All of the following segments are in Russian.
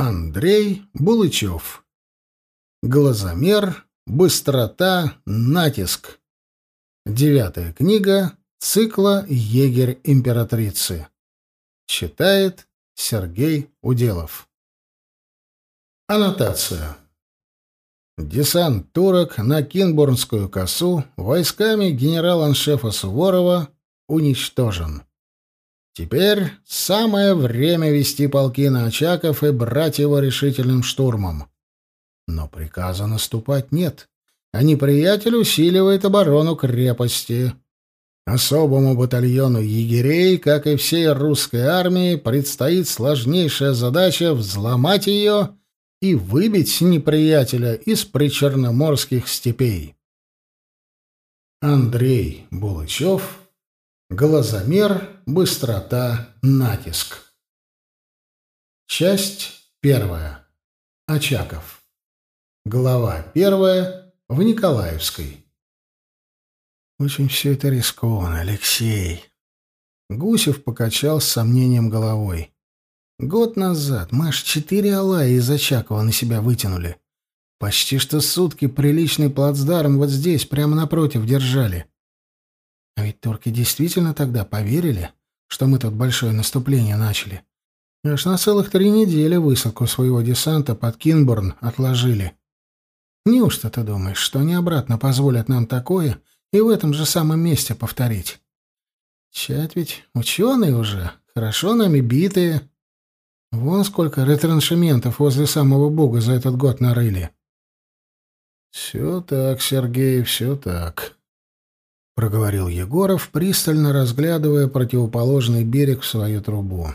Андрей Булычев. Глазомер, быстрота, натиск. Девятая книга цикла «Егерь императрицы». Читает Сергей Уделов. Аннотация. Десант турок на Кинбурнскую косу войсками генерала-аншефа Суворова уничтожен. Теперь самое время вести полки на Очаков и брать его решительным штурмом. Но приказа наступать нет, а неприятель усиливает оборону крепости. Особому батальону егерей, как и всей русской армии, предстоит сложнейшая задача взломать ее и выбить неприятеля из причерноморских степей. Андрей Булычев Глазомер, быстрота, натиск. Часть первая. Очаков. Глава первая. В Николаевской. Очень все это рискованно, Алексей. Гусев покачал с сомнением головой. Год назад мы аж четыре алая из Очакова на себя вытянули. Почти что сутки приличный плацдарм вот здесь, прямо напротив, держали. А ведь турки действительно тогда поверили, что мы тут большое наступление начали. Аж на целых три недели высадку своего десанта под Кинборн отложили. Неужто ты думаешь, что они обратно позволят нам такое и в этом же самом месте повторить? Чать ведь ученые уже, хорошо нами битые. Вон сколько ретраншементов возле самого Бога за этот год нарыли. — Все так, Сергей, все так, проговорил Егоров, пристально разглядывая противоположный берег в свою трубу.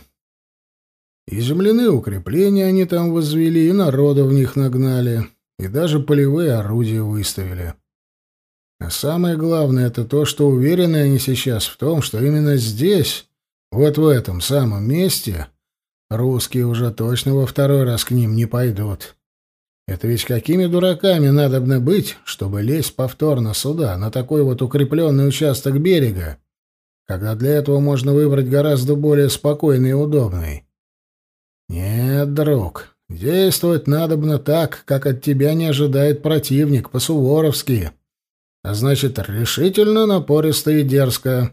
И земляные укрепления они там возвели, и народа в них нагнали, и даже полевые орудия выставили. А самое главное — это то, что уверены они сейчас в том, что именно здесь, вот в этом самом месте, русские уже точно во второй раз к ним не пойдут. Это ведь какими дураками надобно быть, чтобы лезть повторно сюда, на такой вот укрепленный участок берега, когда для этого можно выбрать гораздо более спокойный и удобный? Нет, друг, действовать надобно так, как от тебя не ожидает противник, по-суворовски. А значит, решительно, напористо и дерзко.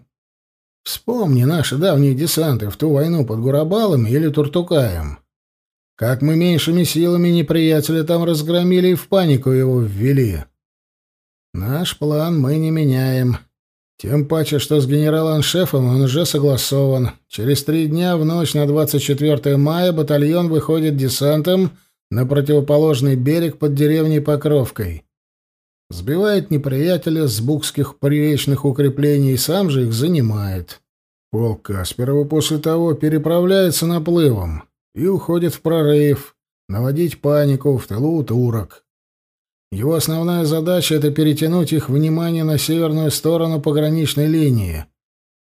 Вспомни наши давние десанты в ту войну под Гурабалом или Туртукаем. Как мы меньшими силами неприятеля там разгромили и в панику его ввели. Наш план мы не меняем. Тем паче, что с генерал-аншефом он уже согласован. Через три дня в ночь на 24 мая батальон выходит десантом на противоположный берег под деревней Покровкой. Сбивает неприятеля с букских привечных укреплений и сам же их занимает. Полк Касперова после того переправляется наплывом и уходит в прорыв, наводить панику в тылу турок. Его основная задача — это перетянуть их внимание на северную сторону пограничной линии.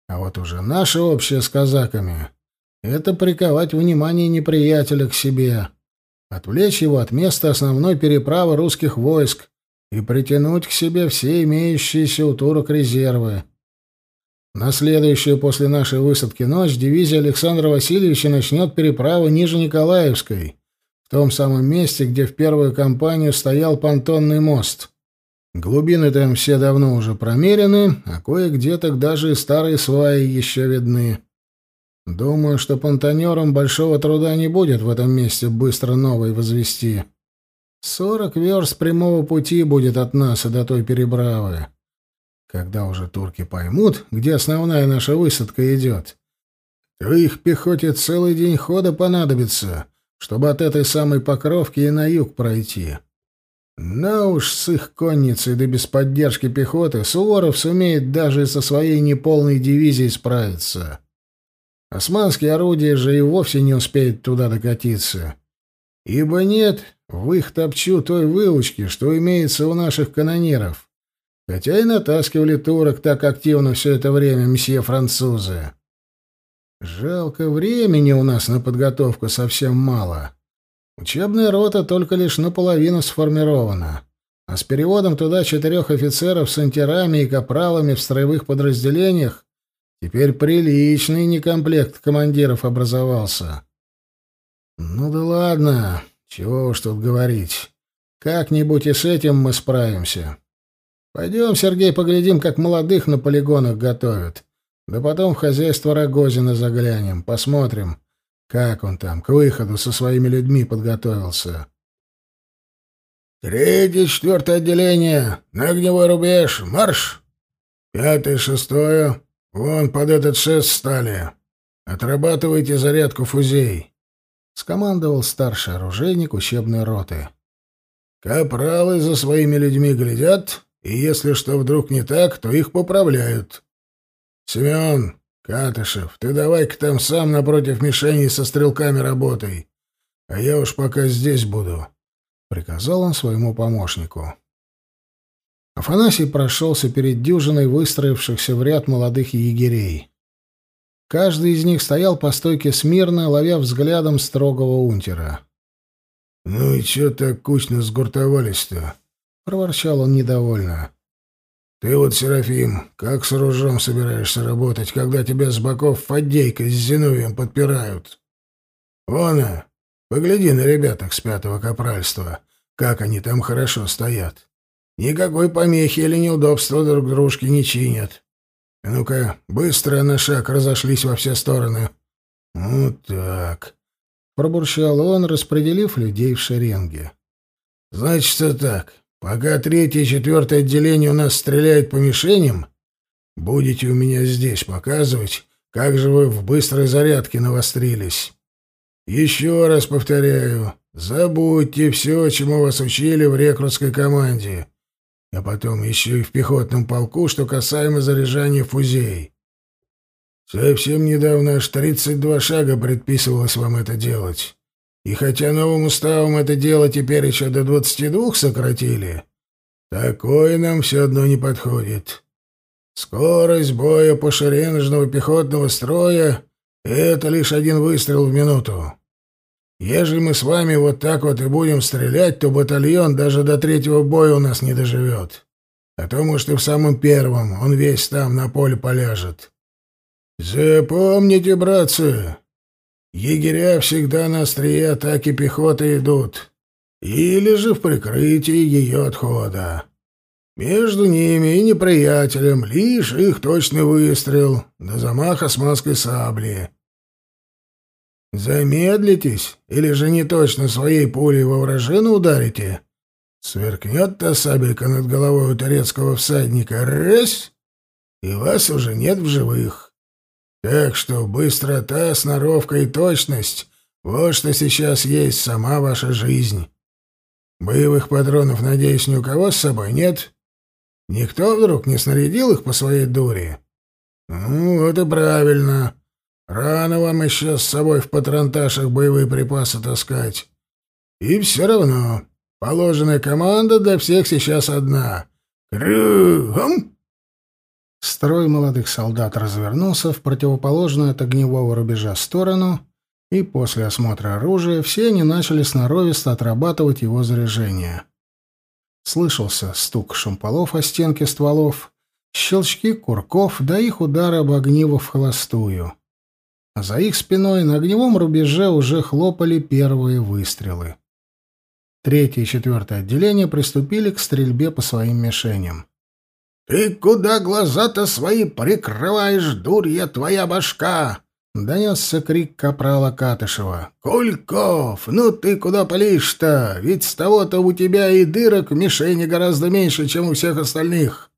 А вот уже наша общая с казаками — это приковать внимание неприятеля к себе, отвлечь его от места основной переправы русских войск и притянуть к себе все имеющиеся у турок резервы. На следующую после нашей высадки ночь дивизия Александра Васильевича начнет переправу ниже Николаевской, в том самом месте, где в первую кампанию стоял понтонный мост. Глубины там все давно уже промерены, а кое-где так даже и старые сваи еще видны. Думаю, что понтонерам большого труда не будет в этом месте быстро новый возвести. Сорок верст прямого пути будет от нас и до той переправы. Когда уже турки поймут, где основная наша высадка идет, то их пехоте целый день хода понадобится, чтобы от этой самой Покровки и на юг пройти. Но уж с их конницей да без поддержки пехоты Суворов сумеет даже со своей неполной дивизией справиться. Османские орудия же и вовсе не успеют туда докатиться. Ибо нет в их топчу той выучки, что имеется у наших канониров. Хотя и натаскивали турок так активно все это время месье французы. Жалко, времени у нас на подготовку совсем мало. Учебная рота только лишь наполовину сформирована, а с переводом туда четырех офицеров с антерами и капралами в строевых подразделениях теперь приличный некомплект командиров образовался. Ну да ладно, чего уж тут говорить. Как-нибудь и с этим мы справимся. Пойдем, Сергей, поглядим, как молодых на полигонах готовят. Да потом в хозяйство Рогозина заглянем, посмотрим, как он там к выходу со своими людьми подготовился. Третье, четвертое отделение, на огневой рубеж, марш! Пятое, шестое, вон под этот шест стали. Отрабатывайте зарядку фузей. Скомандовал старший оружейник учебной роты. Капралы за своими людьми глядят, и если что вдруг не так, то их поправляют. Семен, Катышев, ты давай-ка там сам напротив мишени со стрелками работай, а я уж пока здесь буду, — приказал он своему помощнику. Афанасий прошелся перед дюжиной выстроившихся в ряд молодых егерей. Каждый из них стоял по стойке смирно, ловя взглядом строгого унтера. «Ну и чё так кучно сгуртовались-то?» — проворчал он недовольно. «Ты вот, Серафим, как с ружом собираешься работать, когда тебя с боков Фадейка с Зиновием подпирают? Вон, а, погляди на ребяток с пятого капральства, как они там хорошо стоят. Никакой помехи или неудобства друг дружке не чинят. Ну-ка, быстро на шаг разошлись во все стороны. Вот так. Пробурчал он, распределив людей в шеренге. Значит, так. Пока третье и четвертое отделение у нас стреляет по мишеням, будете у меня здесь показывать, как же вы в быстрой зарядке навострились. Еще раз повторяю, забудьте все, чему вас учили в рекрутской команде, а потом еще и в пехотном полку, что касаемо заряжания фузей. Совсем недавно аж 32 шага предписывалось вам это делать. И хотя новым уставом это дело теперь еще до 22 сократили, такое нам все одно не подходит. Скорость боя по шеренжного пехотного строя — это лишь один выстрел в минуту. Ежели мы с вами вот так вот и будем стрелять, то батальон даже до третьего боя у нас не доживет. А то, может, и в самом первом он весь там на поле поляжет. Запомните, братцы, егеря всегда на острие атаки пехоты идут, или же в прикрытии ее отхода. Между ними и неприятелем лишь их точный выстрел до замаха османской сабли. Замедлитесь, или же не точно своей пулей во вражину ударите? Сверкнет та сабелька над головой у турецкого всадника, раз, и вас уже нет в живых. Так что быстрота, сноровка и точность — вот что сейчас есть сама ваша жизнь. Боевых патронов, надеюсь, ни у кого с собой нет? Никто вдруг не снарядил их по своей дуре? Ну, вот и правильно. Рано вам еще с собой в патронташах боевые припасы таскать. И все равно, положенная команда для всех сейчас одна. Крюгом! Строй молодых солдат развернулся в противоположную от огневого рубежа сторону, и после осмотра оружия все они начали сноровисто отрабатывать его заряжение. Слышался стук шумполов о стенки стволов, щелчки курков, да их удары об огниво в холостую. А за их спиной на огневом рубеже уже хлопали первые выстрелы. Третье и четвертое отделение приступили к стрельбе по своим мишеням. «Ты куда глаза-то свои прикрываешь, дурья твоя башка?» — донесся крик капрала Катышева. «Кульков, ну ты куда палишь-то? Ведь с того-то у тебя и дырок в мишени гораздо меньше, чем у всех остальных».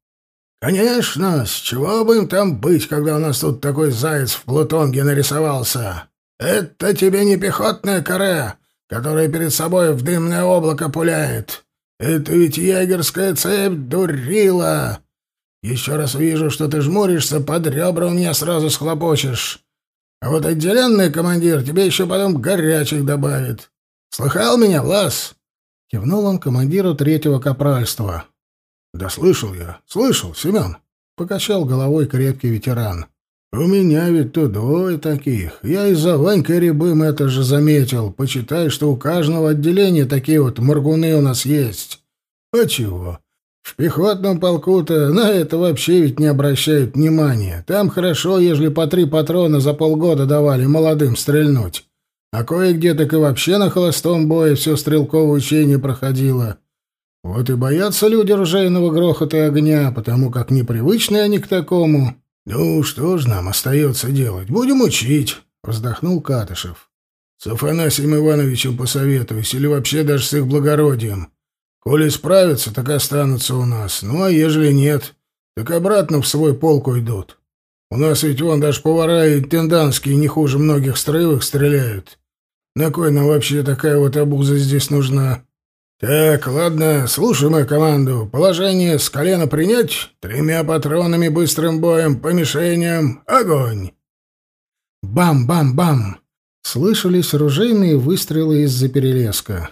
«Конечно, с чего бы им там быть, когда у нас тут такой заяц в Плутонге нарисовался? Это тебе не пехотная каре, которая перед собой в дымное облако пуляет. Это ведь егерская цепь дурила!» Еще раз вижу, что ты жмуришься, под ребра у меня сразу схлопочешь. А вот отделенный командир тебе еще потом горячих добавит. Слыхал меня, Влас?» Кивнул он командиру третьего капральства. «Да слышал я, слышал, Семен», — покачал головой крепкий ветеран. «У меня ведь тут двое таких. Я из-за Ванькой Рябым это же заметил. Почитай, что у каждого отделения такие вот моргуны у нас есть. А чего? В пехотном полку-то на это вообще ведь не обращают внимания. Там хорошо, ежели по три патрона за полгода давали молодым стрельнуть. а кое-где так и вообще на холостом бое все стрелковое учение проходило. Вот и боятся люди ружейного грохота и огня, потому как непривычны они к такому. Ну, что ж нам остается делать? Будем учить, — вздохнул Катышев. С Афанасием Ивановичем посоветуюсь, или вообще даже с их благородием. Коли справятся, так останутся у нас. Ну, а ежели нет, так обратно в свой полк уйдут. У нас ведь вон даже повара и тенданские не хуже многих строевых стреляют. На кой нам вообще такая вот обуза здесь нужна? Так, ладно, слушай мою команду. Положение с колена принять, тремя патронами быстрым боем, по мишеням, огонь! Бам-бам-бам! Слышались ружейные выстрелы из-за перелеска.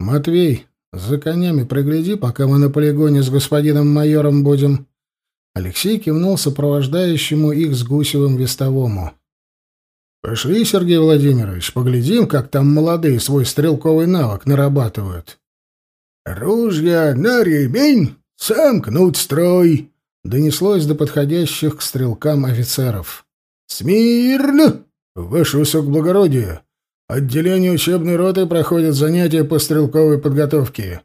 «Матвей, за конями пригляди, пока мы на полигоне с господином майором будем». Алексей кивнул сопровождающему их с Гусевым вестовому. «Пошли, Сергей Владимирович, поглядим, как там молодые свой стрелковый навык нарабатывают». «Ружья на ремень, сомкнуть строй!» — донеслось до подходящих к стрелкам офицеров. «Смирно! Ваше высокоблагородие! Отделение учебной роты проходит занятия по стрелковой подготовке.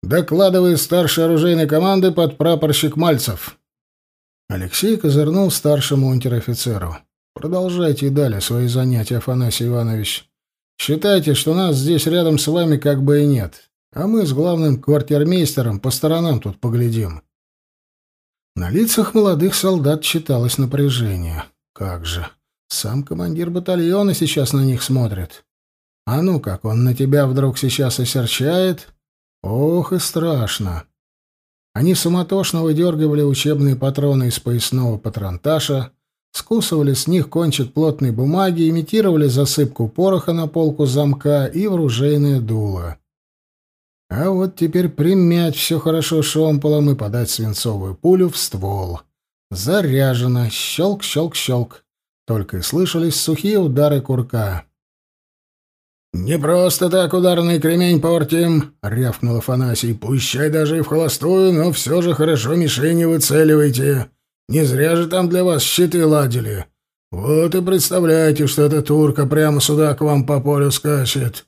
Докладывает старший оружейной команды подпрапорщик Мальцев». Алексей козырнул старшему унтер-офицеру. Продолжайте и далее свои занятия, Афанасий Иванович. Считайте, что нас здесь рядом с вами как бы и нет, а мы с главным квартирмейстером по сторонам тут поглядим. На лицах молодых солдат читалось напряжение. Как же, сам командир батальона сейчас на них смотрит. А ну как он на тебя вдруг сейчас осерчает? Ох и страшно. Они суматошно выдергивали учебные патроны из поясного патронташа, скусывали с них кончик плотной бумаги, имитировали засыпку пороха на полку замка и в ружейное дуло. А вот теперь примять все хорошо шомполом и подать свинцовую пулю в ствол. Заряжено. Щелк-щелк-щелк. Только и слышались сухие удары курка. «Не просто так ударный кремень портим», — рявкнул Афанасий. «Пущай даже и в холостую, но все же хорошо мишени выцеливайте. Не зря же там для вас щиты ладили. Вот и представляете, что эта турка прямо сюда к вам по полю скачет.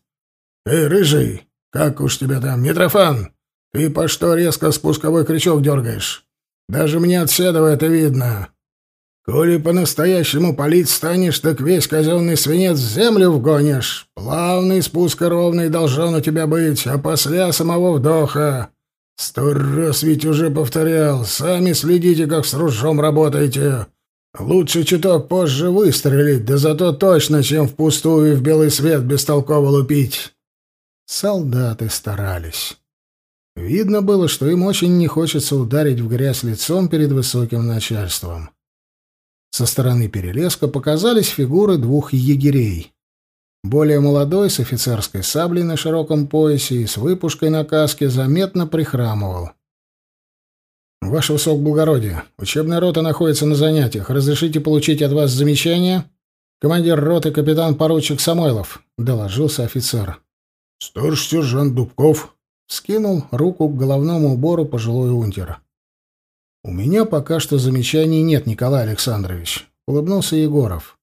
Эй, рыжий, как уж тебя там, Митрофан, ты по что резко спусковой крючок дергаешь? Даже мне от седова это видно. Коли по-настоящему палить станешь, так весь казенный свинец в землю вгонишь. Плавный спуск ровный должен у тебя быть, а после самого вдоха. Сто раз ведь уже повторял. Сами следите, как с ружьем работаете. Лучше чуток позже выстрелить, да зато точно, чем впустую и в белый свет бестолково лупить. Солдаты старались. Видно было, что им очень не хочется ударить в грязь лицом перед высоким начальством. Со стороны перелеска показались фигуры двух егерей. Более молодой, с офицерской саблей на широком поясе и с выпушкой на каске, заметно прихрамывал. «Ваше высокоблагородие, учебная рота находится на занятиях. Разрешите получить от вас замечание?» «Командир роты капитан-поручик Самойлов», — доложился офицер. «Старший сержант Дубков», — скинул руку к головному убору пожилой унтер. «У меня пока что замечаний нет, Николай Александрович», — улыбнулся Егоров.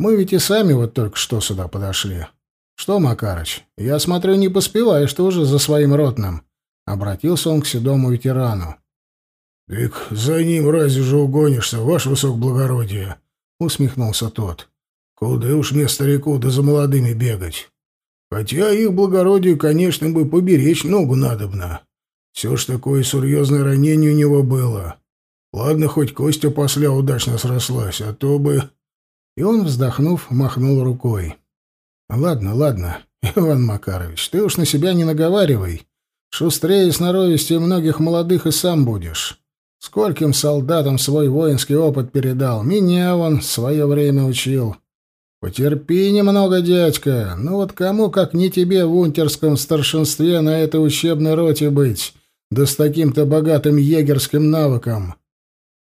Мы ведь и сами вот только что сюда подошли. Что, Макарыч, я смотрю, не поспеваешь ты уже за своим ротным. Обратился он к седому ветерану. «Так за ним разве же угонишься, ваше высокоблагородие?» — усмехнулся тот. «Куда уж мне, старику, да за молодыми бегать? Хотя их благородию, конечно, бы поберечь ногу надобно. Все ж такое серьезное ранение у него было. Ладно, хоть Костя после удачно срослась, а то бы...» И он, вздохнув, махнул рукой. «Ладно, ладно, Иван Макарович, ты уж на себя не наговаривай. Шустрее и сноровистее многих молодых и сам будешь. Скольким солдатам свой воинский опыт передал. Меня он свое время учил. Потерпи немного, дядька. Ну вот кому, как не тебе в унтерском старшинстве на этой учебной роте быть, да с таким-то богатым егерским навыком.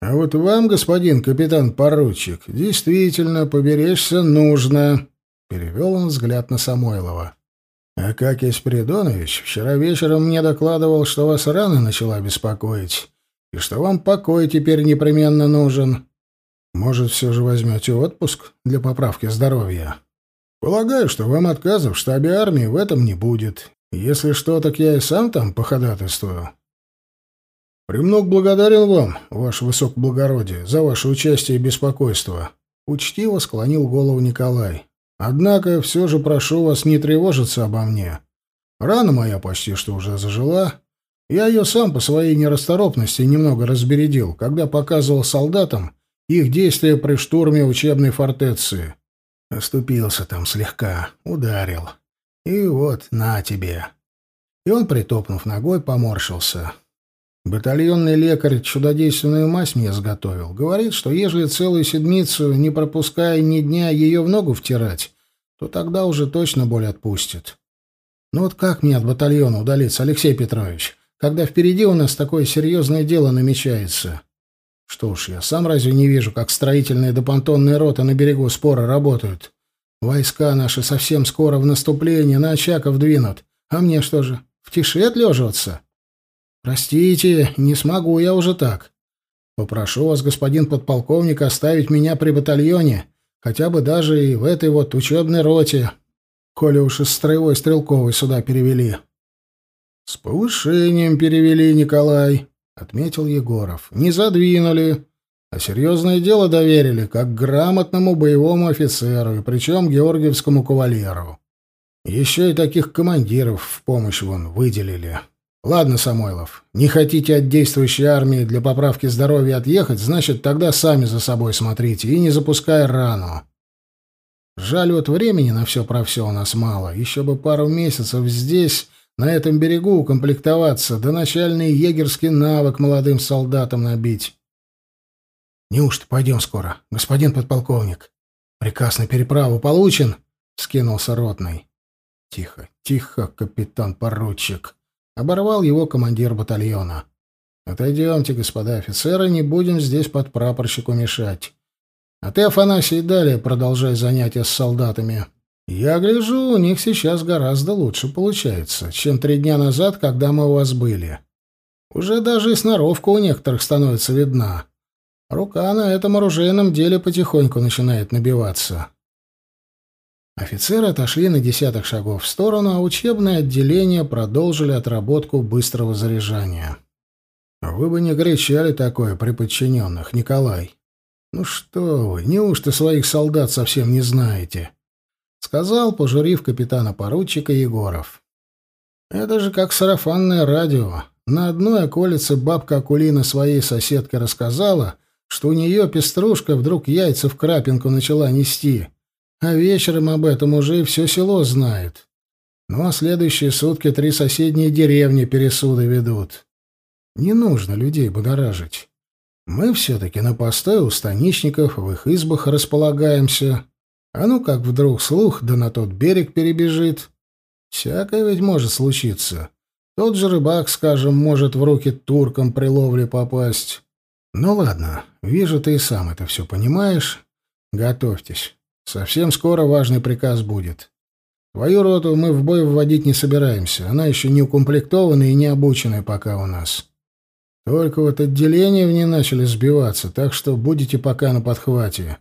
А вот вам, господин капитан-поручик, действительно поберечься нужно, перевел он взгляд на Самойлова. Акакий Спиридонович вчера вечером мне докладывал, что вас рана начала беспокоить, и что вам покой теперь непременно нужен. Может, все же возьмете отпуск для поправки здоровья? Полагаю, что вам отказов в штабе армии в этом не будет. Если что, так я и сам там походатайствую. Премног благодарен вам, ваше высокоблагородие, за ваше участие и беспокойство. Учтиво склонил голову Николай. Однако все же прошу вас не тревожиться обо мне. Рана моя почти что уже зажила. Я ее сам по своей нерасторопности немного разбередил, когда показывал солдатам их действия при штурме учебной фортеции. Оступился там слегка, ударил. И вот, на тебе. И он, притопнув ногой, поморщился. Батальонный лекарь чудодейственную мазь мне сготовил. Говорит, что ежели целую седмицу, не пропуская ни дня, ее в ногу втирать, то тогда уже точно боль отпустит. Ну вот как мне от батальона удалиться, Алексей Петрович, когда впереди у нас такое серьезное дело намечается? Что ж, я сам разве не вижу, как строительные допонтонные роты на берегу спора работают? Войска наши совсем скоро в наступление на Очаков двинут. А мне что же, в тиши отлеживаться?» «Простите, не смогу я уже так. Попрошу вас, господин подполковник, оставить меня при батальоне, хотя бы даже и в этой вот учебной роте, коли уж из строевой стрелковой сюда перевели». «С повышением перевели, Николай», — отметил Егоров. «Не задвинули, а серьезное дело доверили, как грамотному боевому офицеру, и причем георгиевскому кавалеру. Еще и таких командиров в помощь вон выделили». Ладно, Самойлов, не хотите от действующей армии для поправки здоровья отъехать, значит, тогда сами за собой смотрите и не запускай рану. Жаль, вот времени на все про все у нас мало. Еще бы пару месяцев здесь, на этом берегу, укомплектоваться, да начальный егерский навык молодым солдатам набить. Неужто пойдем скоро, господин подполковник? Приказ на переправу получен? — скинулся ротный. Тихо, тихо, капитан-поручик. Оборвал его командир батальона. «Отойдемте, господа офицеры, не будем здесь под прапорщику мешать. А ты, Афанасий, далее продолжай занятия с солдатами. Я гляжу, у них сейчас гораздо лучше получается, чем три дня назад, когда мы у вас были. Уже даже и сноровка у некоторых становится видна. Рука на этом оружейном деле потихоньку начинает набиваться». Офицеры отошли на десяток шагов в сторону, а учебное отделение продолжили отработку быстрого заряжания. «Вы бы не кричали такое при подчиненных, Николай. Ну что вы, неужто своих солдат совсем не знаете?» — сказал, пожурив капитана-поручика Егоров. «Это же как сарафанное радио. На одной околице бабка Акулина своей соседке рассказала, что у нее пеструшка вдруг яйца в крапинку начала нести». А вечером об этом уже все село знает. Ну а следующие сутки три соседние деревни пересуды ведут. Не нужно людей будоражить. Мы все-таки на постой у станичников в их избах располагаемся. А ну как вдруг слух да на тот берег перебежит. Всякое ведь может случиться. Тот же рыбак, скажем, может в руки туркам при ловле попасть. Ну ладно, вижу, ты и сам это все понимаешь. Готовьтесь. Совсем скоро важный приказ будет. Твою роту мы в бой вводить не собираемся. Она еще не укомплектованная и не обученная пока у нас. Только вот отделения в ней начали сбиваться, так что будете пока на подхвате.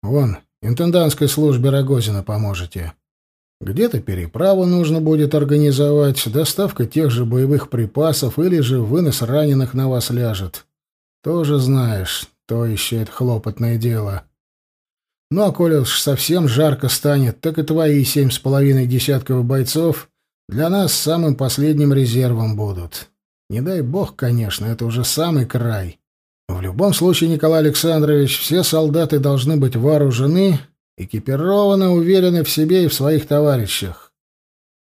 Вон, интендантской службе Рогозина поможете. Где-то переправу нужно будет организовать, доставка тех же боевых припасов или же вынос раненых на вас ляжет. Тоже знаешь, то еще это хлопотное дело. Ну а коли уж совсем жарко станет, так и твои семь с половиной десятков бойцов для нас самым последним резервом будут. Не дай бог, конечно, это уже самый край. В любом случае, Николай Александрович, все солдаты должны быть вооружены, экипированы, уверены в себе и в своих товарищах.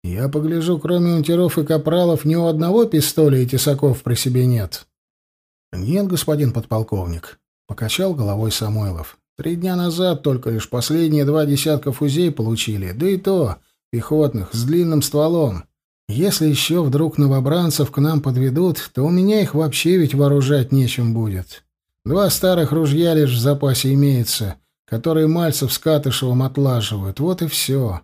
Я погляжу, кроме унтеров и капралов, ни у одного пистоля и тесаков при себе нет. Нет, господин подполковник, — покачал головой Самойлов. Три дня назад только лишь последние два десятка фузей получили, да и то пехотных, с длинным стволом. Если еще вдруг новобранцев к нам подведут, то у меня их вообще ведь вооружать нечем будет. Два старых ружья лишь в запасе имеется, которые Мальцев с Катышевым отлаживают, вот и все.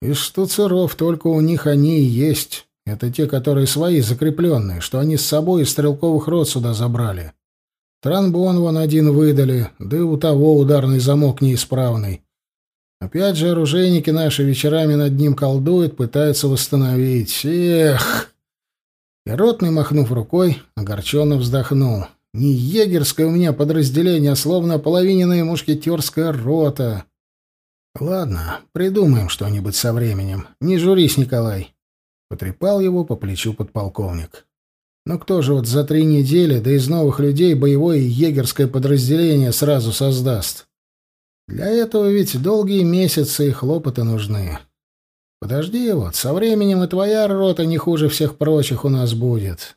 Из штуцеров только у них они и есть. Это те, которые свои, закрепленные, что они с собой из стрелковых рот сюда забрали. Транбон вон один выдали, да и у того ударный замок неисправный. Опять же, оружейники наши вечерами над ним колдуют, пытаются восстановить. Эх! И ротный, махнув рукой, огорченно вздохнул. Не егерское у меня подразделение, а словно половиненная мушкетерская рота. Ладно, придумаем что-нибудь со временем. Не журись, Николай. Потрепал его по плечу подполковник. Но кто же вот за три недели, да из новых людей боевое егерское подразделение сразу создаст? Для этого ведь долгие месяцы и хлопоты нужны. Подожди вот, со временем и твоя рота не хуже всех прочих у нас будет.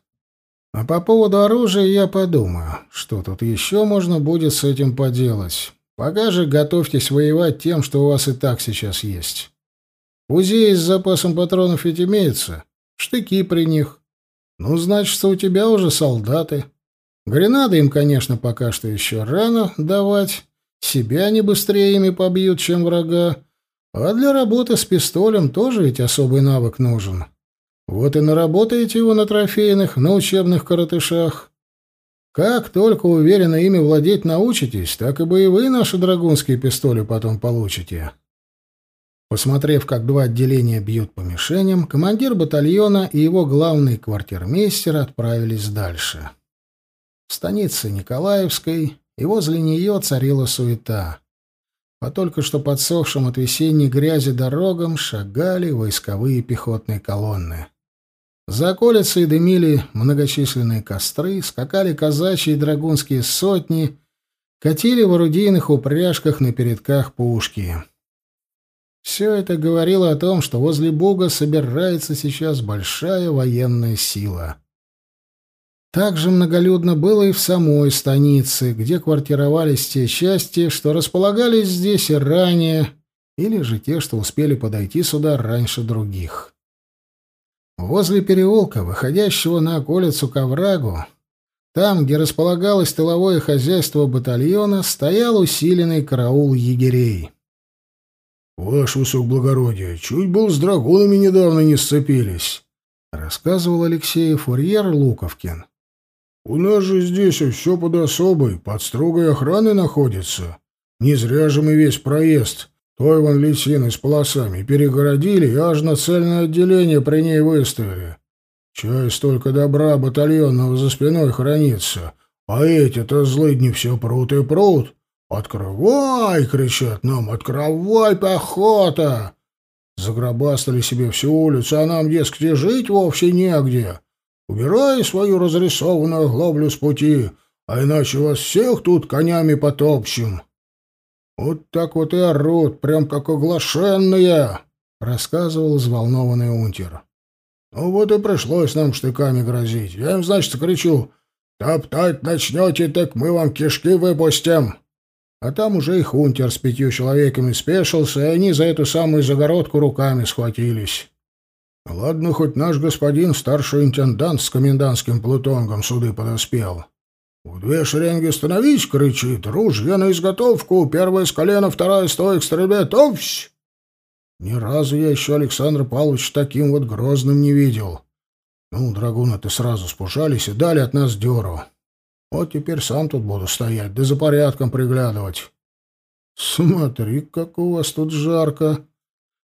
А по поводу оружия я подумаю, что тут еще можно будет с этим поделать. Пока же готовьтесь воевать тем, что у вас и так сейчас есть. Узей с запасом патронов ведь имеется, штыки при них. Ну, значит, у тебя уже солдаты. Гренады им, конечно, пока что еще рано давать. Себя они быстрее ими побьют, чем врага. А для работы с пистолем тоже ведь особый навык нужен. Вот и наработаете его на трофейных, на учебных коротышах. Как только уверенно ими владеть научитесь, так и боевые наши драгунские пистоли потом получите. Посмотрев, как два отделения бьют по мишеням, командир батальона и его главный квартирмейстер отправились дальше. В станице Николаевской и возле нее царила суета. По только что подсохшим от весенней грязи дорогам шагали войсковые пехотные колонны. За околицей дымили многочисленные костры, скакали казачьи и драгунские сотни, катили в орудийных упряжках на передках пушки — все это говорило о том, что возле Буга собирается сейчас большая военная сила. Также многолюдно было и в самой станице, где квартировались те части, что располагались здесь и ранее, или же те, что успели подойти сюда раньше других. Возле переулка, выходящего на околицу к оврагу, там, где располагалось тыловое хозяйство батальона, стоял усиленный караул егерей. «Ваше высокоблагородие, чуть был с драгунами недавно не сцепились», — рассказывал Алексей Фурьер Луковкин. «У нас же здесь все под особой, под строгой охраной находится. Не зря же мы весь проезд той вон лисиной с полосами перегородили и аж на цельное отделение при ней выставили. Чай столько добра батальонного за спиной хранится, а эти-то злыдни все прут и прут, «Открывай!» — кричат нам. «Открывай, пехота!» Загробастали себе всю улицу, а нам, дескать, и жить вовсе негде. Убирай свою разрисованную глоблю с пути, а иначе вас всех тут конями потопчем. Вот так вот и орут, прям как оглашенные, — рассказывал взволнованный унтер. Ну вот и пришлось нам штыками грозить. Я им, значит, кричу, «Топтать начнете, так мы вам кишки выпустим!» А там уже и хунтер с пятью человеками спешился, и они за эту самую загородку руками схватились. Ладно, хоть наш господин старший интендант с комендантским плутонгом суды подоспел. В две шеренги становись, кричит, ружья на изготовку, первая с колена, вторая стоя к стрельбе, товсь! Ни разу я еще Александра Павловича таким вот грозным не видел. Ну, драгуны-то сразу спужались и дали от нас дёру. Вот теперь сам тут буду стоять, да за порядком приглядывать. Смотри, как у вас тут жарко.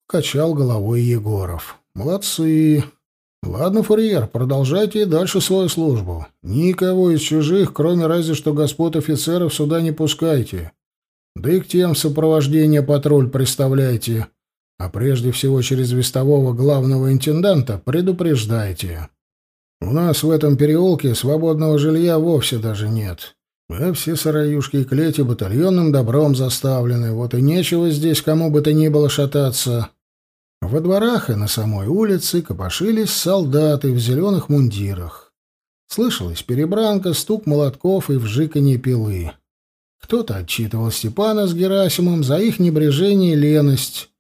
Качал головой Егоров. Молодцы. Ладно, Фурьер, продолжайте и дальше свою службу. Никого из чужих, кроме разве что господ офицеров, сюда не пускайте. Да и к тем сопровождения патруль представляйте. А прежде всего через вестового главного интенданта предупреждайте. У нас в этом переулке свободного жилья вовсе даже нет. А все сараюшки и клети батальонным добром заставлены, вот и нечего здесь кому бы то ни было шататься. Во дворах и на самой улице копошились солдаты в зеленых мундирах. Слышалась перебранка, стук молотков и вжиканье пилы. Кто-то отчитывал Степана с Герасимом за их небрежение и леность,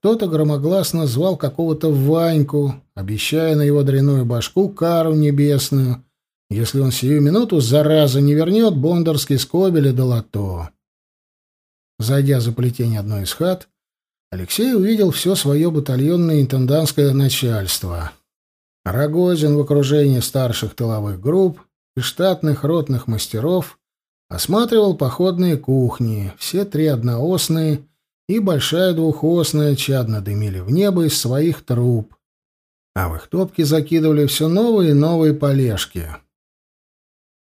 кто-то громогласно звал какого-то Ваньку, обещая на его дряную башку кару небесную, если он сию минуту, зараза, не вернет бондарский скобель до лото. Зайдя за плетень одной из хат, Алексей увидел все свое батальонное интендантское начальство. Рогозин в окружении старших тыловых групп и штатных ротных мастеров осматривал походные кухни, все три одноосные, и большая двухосная чадно дымили в небо из своих труб, а в их топки закидывали все новые и новые полежки.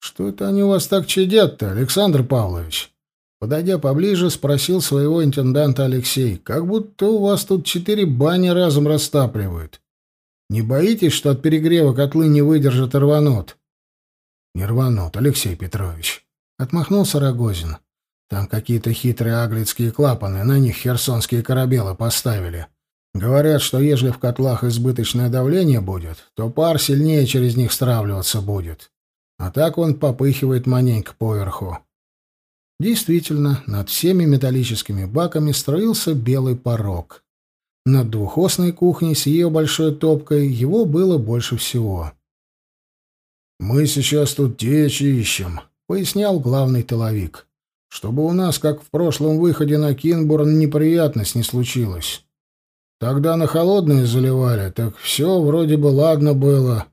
«Что это они у вас так чадят-то, Александр Павлович?» Подойдя поближе, спросил своего интенданта Алексей. «Как будто у вас тут четыре бани разом растапливают. Не боитесь, что от перегрева котлы не выдержат и рванут?» «Не рванут, Алексей Петрович», — отмахнулся Рогозин. «Там какие-то хитрые аглицкие клапаны, на них херсонские корабелы поставили. Говорят, что ежели в котлах избыточное давление будет, то пар сильнее через них стравливаться будет. А так он попыхивает маненько поверху. Действительно, над всеми металлическими баками строился белый порог. Над двухосной кухней с ее большой топкой его было больше всего. «Мы сейчас тут течи ищем», — пояснял главный тыловик. «Чтобы у нас, как в прошлом выходе на Кинбурн, неприятность не случилась. Тогда на холодные заливали, так все вроде бы ладно было.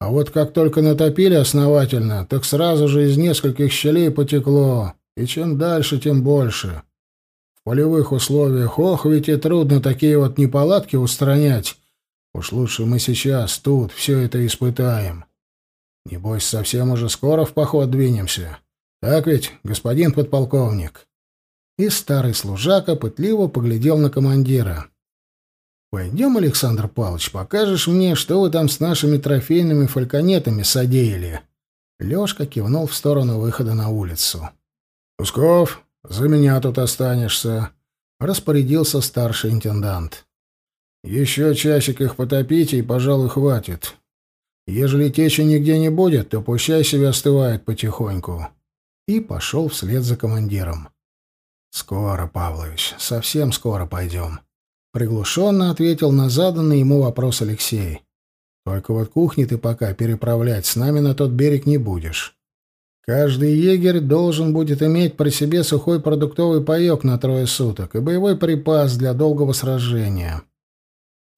А вот как только натопили основательно, так сразу же из нескольких щелей потекло. И чем дальше, тем больше. В полевых условиях, ох, ведь и трудно такие вот неполадки устранять. Уж лучше мы сейчас тут все это испытаем. Небось, совсем уже скоро в поход двинемся. Так ведь, господин подполковник?» И старый служака пытливо поглядел на командира. «Пойдем, Александр Павлович, покажешь мне, что вы там с нашими трофейными фальконетами содеяли?» Лёшка кивнул в сторону выхода на улицу. «Усков, за меня тут останешься», — распорядился старший интендант. «Еще часик их потопите, и, пожалуй, хватит. Ежели течи нигде не будет, то пущай себе остывает потихоньку». И пошел вслед за командиром. «Скоро, Павлович, совсем скоро пойдем», — приглушенно ответил на заданный ему вопрос Алексей. «Только вот кухни ты пока переправлять с нами на тот берег не будешь. Каждый егерь должен будет иметь при себе сухой продуктовый паёк на трое суток и боевой припас для долгого сражения.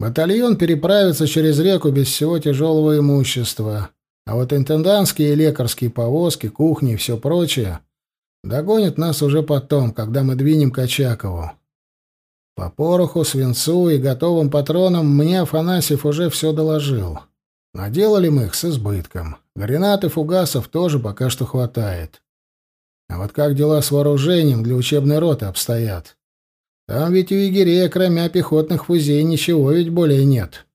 Батальон переправится через реку без всего тяжелого имущества, а вот интендантские и лекарские повозки, кухни и все прочее догонят нас уже потом, когда мы двинем к Очакову. По пороху, свинцу и готовым патронам мне Афанасьев уже все доложил. Наделали мы их с избытком. Гранат и фугасов тоже пока что хватает. А вот как дела с вооружением для учебной роты обстоят? Там ведь у егерей, кроме пехотных фузей, ничего ведь более нет.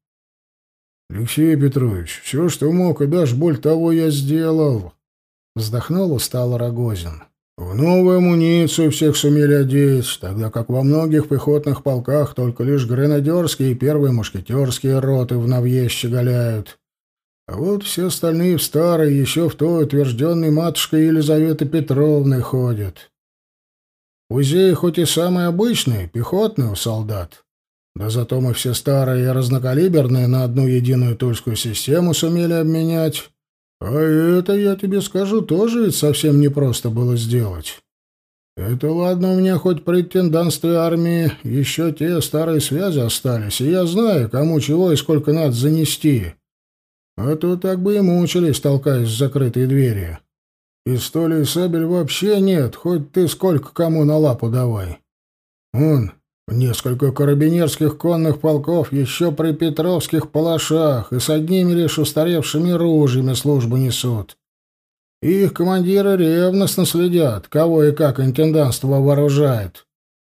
Алексей Петрович, все, что мог, и даже боль того я сделал. Вздохнул устало Рогозин. В новую амуницию всех сумели одеть, тогда как во многих пехотных полках только лишь гренадерские и первые мушкетерские роты в новье щеголяют. А вот все остальные в старой, еще в той утвержденной матушкой Елизаветы Петровны ходят. Музей хоть и самый обычный, пехотный у солдат, да зато мы все старые и разнокалиберные на одну единую тульскую систему сумели обменять. А это, я тебе скажу, тоже ведь совсем непросто было сделать. Это ладно, у меня хоть при интендантстве армии еще те старые связи остались, и я знаю, кому чего и сколько надо занести. А то так бы и мучились, толкаясь в закрытые двери. Пистолей и сабель вообще нет, хоть ты сколько кому на лапу давай. Он, несколько карабинерских конных полков еще при петровских палашах и с одними лишь устаревшими ружьями службу несут. Их командиры ревностно следят, кого и как интендантство вооружает.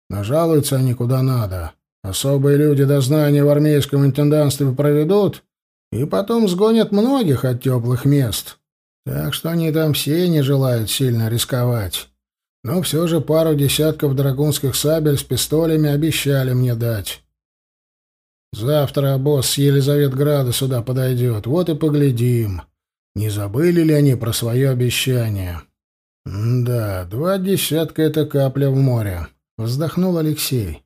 Нажалуются они куда надо. Особые люди дознания в армейском интендантстве проведут, и потом сгонят многих от теплых мест. Так что они там все не желают сильно рисковать. Но все же пару десятков драгунских сабель с пистолями обещали мне дать. Завтра босс с Елизаветграда сюда подойдет, вот и поглядим, не забыли ли они про свое обещание. «Да, два десятка — это капля в море», — вздохнул Алексей.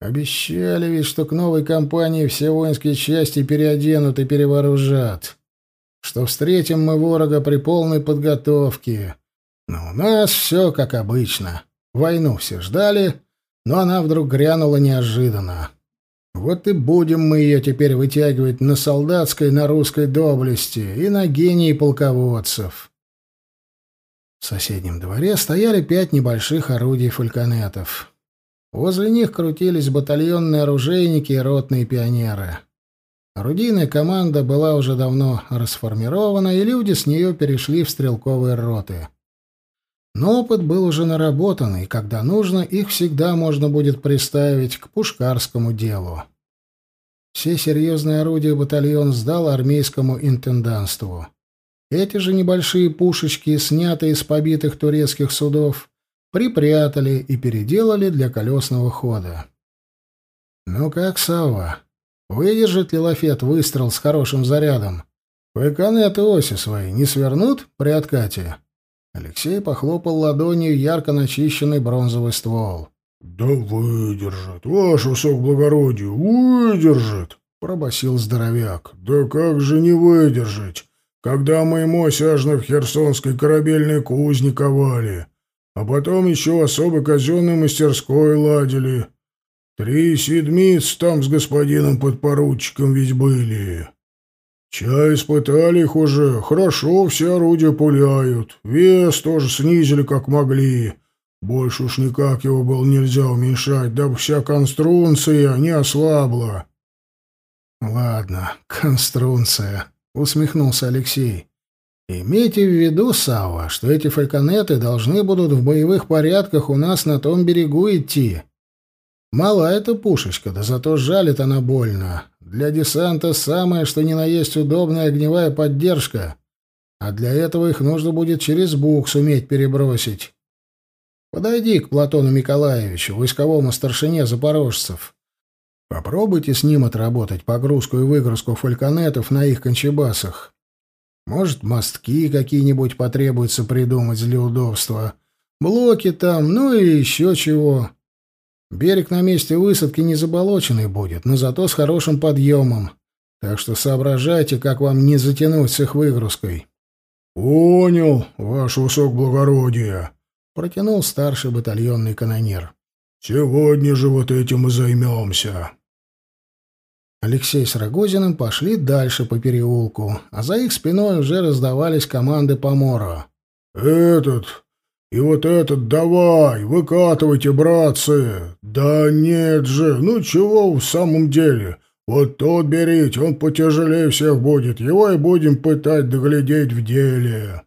Обещали ведь, что к новой кампании все воинские части переоденут и перевооружат. Что встретим мы ворога при полной подготовке. Но у нас все как обычно. Войну все ждали, но она вдруг грянула неожиданно. Вот и будем мы ее теперь вытягивать на солдатской, на русской доблести и на гении полководцев. В соседнем дворе стояли пять небольших орудий фальконетов. Возле них крутились батальонные оружейники и ротные пионеры. Орудийная команда была уже давно расформирована, и люди с нее перешли в стрелковые роты. Но опыт был уже наработан, и когда нужно, их всегда можно будет приставить к пушкарскому делу. Все серьезные орудия батальон сдал армейскому интенданству. Эти же небольшие пушечки, снятые из побитых турецких судов, припрятали и переделали для колесного хода. «Ну как, Сава, выдержит ли лафет выстрел с хорошим зарядом? Файконеты оси свои не свернут при откате?» Алексей похлопал ладонью ярко начищенный бронзовый ствол. «Да выдержит, ваш высокоблагородие, выдержит!» — пробасил здоровяк. «Да как же не выдержать, когда мы ему осяжно в Херсонской корабельной кузне ковали, а потом еще особо казенной мастерской ладили. Три седмиц там с господином подпоручиком ведь были. Чай испытали их уже, хорошо все орудия пуляют, вес тоже снизили как могли». Больше уж никак его было нельзя уменьшать, дабы вся конструнция не ослабла. «Ладно, конструнция», — усмехнулся Алексей. Имейте в виду, Сава, что эти фальконеты должны будут в боевых порядках у нас на том берегу идти. Мала эта пушечка, да зато жалит она больно. Для десанта самое, что ни на есть удобная огневая поддержка. А для этого их нужно будет через бук суметь перебросить. Подойди к Платону Николаевичу, войсковому старшине запорожцев. Попробуйте с ним отработать погрузку и выгрузку фальконетов на их кончебасах. Может, мостки какие-нибудь потребуется придумать для удобства. Блоки там, ну и еще чего. Берег на месте высадки не заболоченный будет, но зато с хорошим подъемом. Так что соображайте, как вам не затянуть с их выгрузкой. — Понял, ваше высокоблагородие, — протянул старший батальонный канонир. — Сегодня же вот этим и займемся. Алексей с Рогозиным пошли дальше по переулку, а за их спиной уже раздавались команды помора. «Этот и вот этот давай, выкатывайте, братцы! Да нет же, ну чего в самом деле? Вот тот берите, он потяжелее всех будет, его и будем пытать доглядеть в деле».